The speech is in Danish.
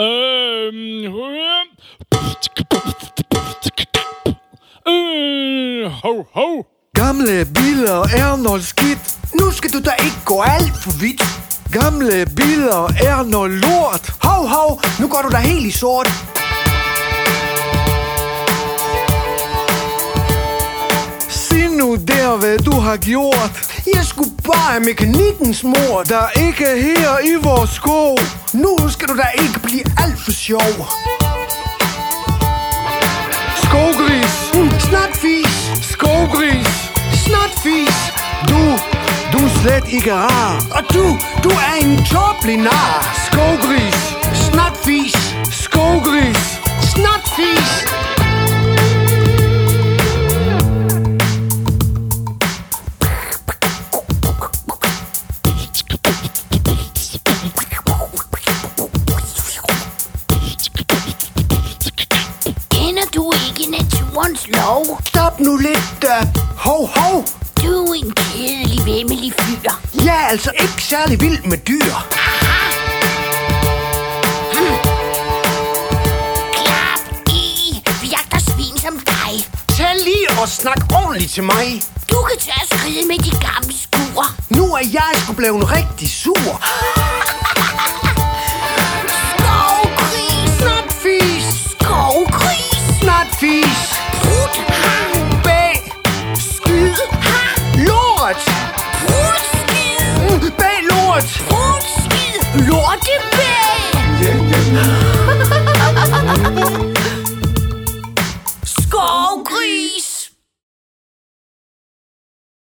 Øhm, øh, ho, ho. Gamle biler er noget skidt. Nu skal du da ikke gå alt for vidt. Gamle biler er noget lort. Hov, hov, nu går du da helt i sort. Sig nu der, hvad du har gjort. Jeg skulle bare have mekanikkens mor. Der ikke er her i vores sko. Nu skal du da ikke blive alt for sjov. Skogris, Mm, snotfis, skogris. snotfis. Du, du er slet ikke rar. Og du, du er en tåbelig nar. Skogris, ikke naturens lov? Stop nu lidt. Uh, hov, hov. Du er en kedelig, vemmelig fyr. Jeg er altså ikke særlig vild med dyr. Klap i. Vi jagter svin som dig. Tag lige og snak ordentligt til mig. Du kan tage skride med de gamle skuer. Nu er jeg sgu blevet rigtig sur. Fis. Prut Bag Skid. Lort. Prut Bag. Lort Prut Lortebag Skovgris.